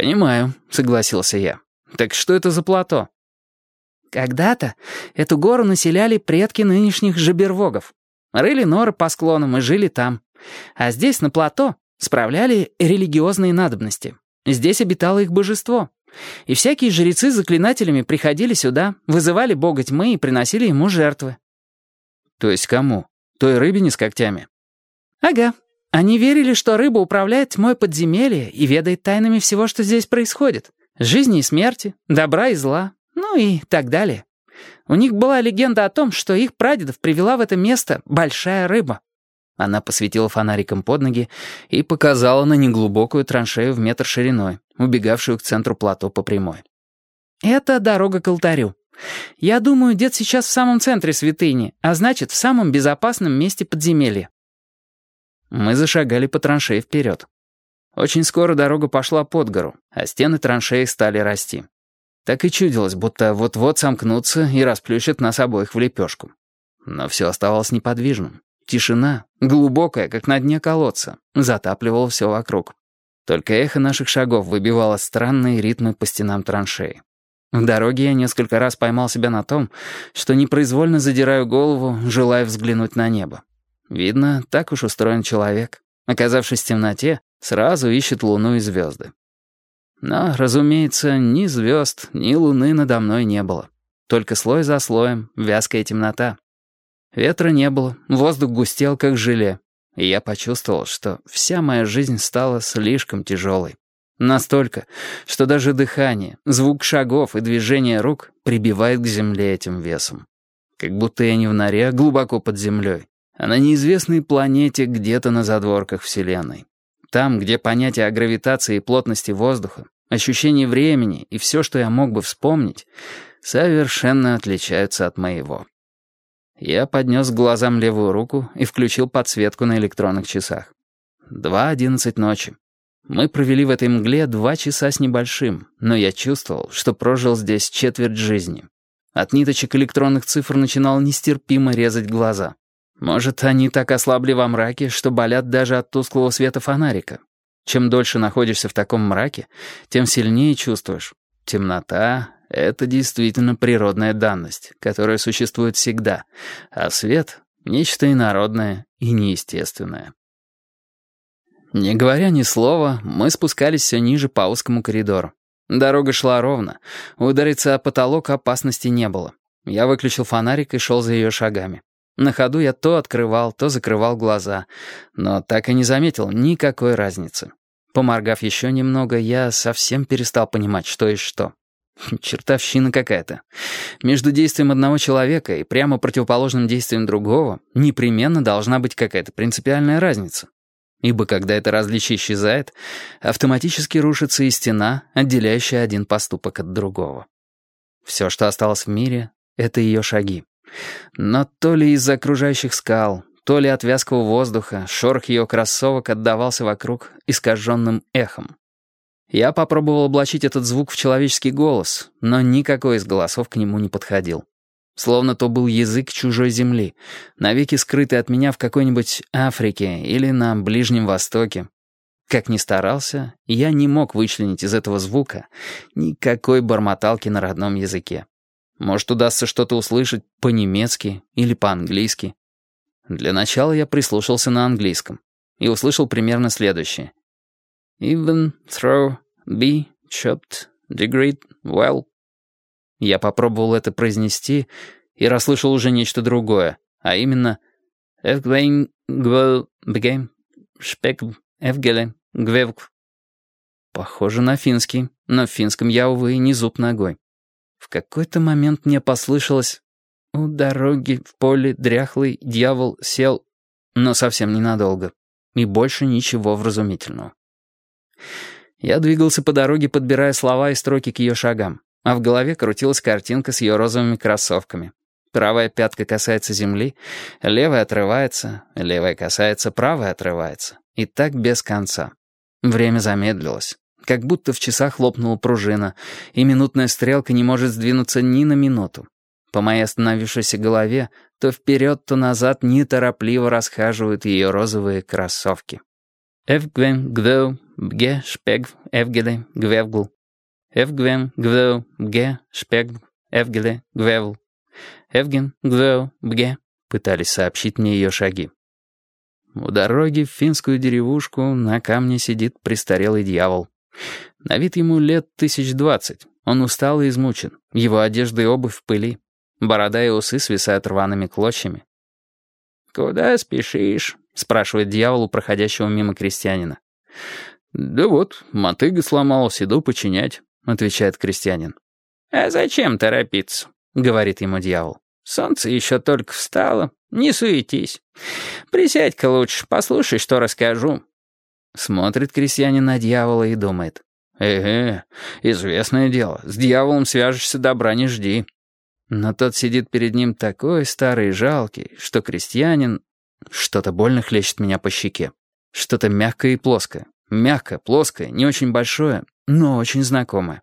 «Понимаю», — согласился я. «Так что это за плато?» «Когда-то эту гору населяли предки нынешних жабервогов. Рыли норы по склонам и жили там. А здесь, на плато, справляли религиозные надобности. Здесь обитало их божество. И всякие жрецы с заклинателями приходили сюда, вызывали бога тьмы и приносили ему жертвы». «То есть кому? Той рыбине с когтями?» «Ага. Они верили, что рыба управляет тьмой подземелья и ведает тайнами всего, что здесь происходит. Жизни и смерти, добра и зла, ну и так далее. У них была легенда о том, что их прадедов привела в это место большая рыба». Она посветила фонариком под ноги и показала на неглубокую траншею в метр шириной, убегавшую к центру плато по прямой. «Это дорога к алтарю. Я думаю, дед сейчас в самом центре святыни, а значит, в самом безопасном месте подземелья. Мы зашагали по траншеи вперед. Очень скоро дорога пошла под гору, а стены траншеи стали расти. Так и чудилось, будто вот-вот сомкнутся и расплющат нас обоих в лепешку. Но все оставалось неподвижным. Тишина, глубокая, как на дне колодца, затапливала все вокруг. Только эхо наших шагов выбивало странные ритмы по стенам траншеи. В дороге я несколько раз поймал себя на том, что непроизвольно задираю голову, желая взглянуть на небо. Видно, так уж устроен человек. Оказавшись в темноте, сразу ищет луну и звезды. Но, разумеется, ни звезд, ни луны надо мной не было. Только слой за слоем, вязкая темнота. Ветра не было, воздух густел, как желе. И я почувствовал, что вся моя жизнь стала слишком тяжелой. Настолько, что даже дыхание, звук шагов и движение рук прибивает к земле этим весом. Как будто я не в норе, а глубоко под землей а на неизвестной планете где-то на задворках Вселенной. Там, где понятия о гравитации и плотности воздуха, ощущение времени и все, что я мог бы вспомнить, совершенно отличаются от моего. Я поднес к глазам левую руку и включил подсветку на электронных часах. Два одиннадцать ночи. Мы провели в этой мгле два часа с небольшим, но я чувствовал, что прожил здесь четверть жизни. От ниточек электронных цифр начинал нестерпимо резать глаза. Может, они так ослабли во мраке, что болят даже от тусклого света фонарика. Чем дольше находишься в таком мраке, тем сильнее чувствуешь. Темнота — это действительно природная данность, которая существует всегда, а свет — нечто инородное и неестественное. Не говоря ни слова, мы спускались все ниже по узкому коридору. Дорога шла ровно, удариться о потолок опасности не было. Я выключил фонарик и шел за ее шагами. На ходу я то открывал, то закрывал глаза, но так и не заметил никакой разницы. Поморгав еще немного, я совсем перестал понимать, что и что. Чертовщина какая-то. Между действием одного человека и прямо противоположным действием другого непременно должна быть какая-то принципиальная разница. Ибо когда это различие исчезает, автоматически рушится и стена, отделяющая один поступок от другого. Все, что осталось в мире, — это ее шаги. Но то ли из-за окружающих скал, то ли от вязкого воздуха, шорох ее кроссовок отдавался вокруг искаженным эхом. Я попробовал облачить этот звук в человеческий голос, но никакой из голосов к нему не подходил. Словно то был язык чужой земли, навеки скрытый от меня в какой-нибудь Африке или на Ближнем Востоке. Как ни старался, я не мог вычленить из этого звука никакой бормоталки на родном языке. Может, удастся что-то услышать по-немецки или по-английски. Для начала я прислушался на английском и услышал примерно следующее. «Even throw be chopped degrade well». Я попробовал это произнести и расслышал уже нечто другое, а именно «Evglein gvel begame spek evgele gvevк». Похоже на финский, но в финском я, увы, не зуб ногой. В какой-то момент мне послышалось «У дороги в поле дряхлый дьявол сел», но совсем ненадолго. И больше ничего вразумительного. Я двигался по дороге, подбирая слова и строки к ее шагам, а в голове крутилась картинка с ее розовыми кроссовками. Правая пятка касается земли, левая отрывается, левая касается, правая отрывается. И так без конца. Время замедлилось. Как будто в часах хлопнула пружина, и минутная стрелка не может сдвинуться ни на минуту. По моей остановившейся голове то вперед, то назад неторопливо расхаживают ее розовые кроссовки. Эвгвен гвел бге шпегв эвгеле гвевгл. Эвгвен гвел бге шпегв эвгеле гвевл. Эвген гвел бге пытались сообщить мне ее шаги. У дороги в финскую деревушку на камне сидит престарелый дьявол. На вид ему лет тысяч двадцать. Он устал и измучен. Его одежда и обувь в пыли. Борода и усы свисают рваными клочьями. «Куда спешишь?» — спрашивает дьявол у проходящего мимо крестьянина. «Да вот, мотыга сломалась, иду починять», — отвечает крестьянин. «А зачем торопиться?» — говорит ему дьявол. «Солнце еще только встало. Не суетись. Присядь-ка лучше, послушай, что расскажу». Смотрит крестьянин на дьявола и думает. «Эге, известное дело, с дьяволом свяжешься, добра не жди». Но тот сидит перед ним такой старый и жалкий, что крестьянин... Что-то больно хлещет меня по щеке. Что-то мягкое и плоское. Мягкое, плоское, не очень большое, но очень знакомое.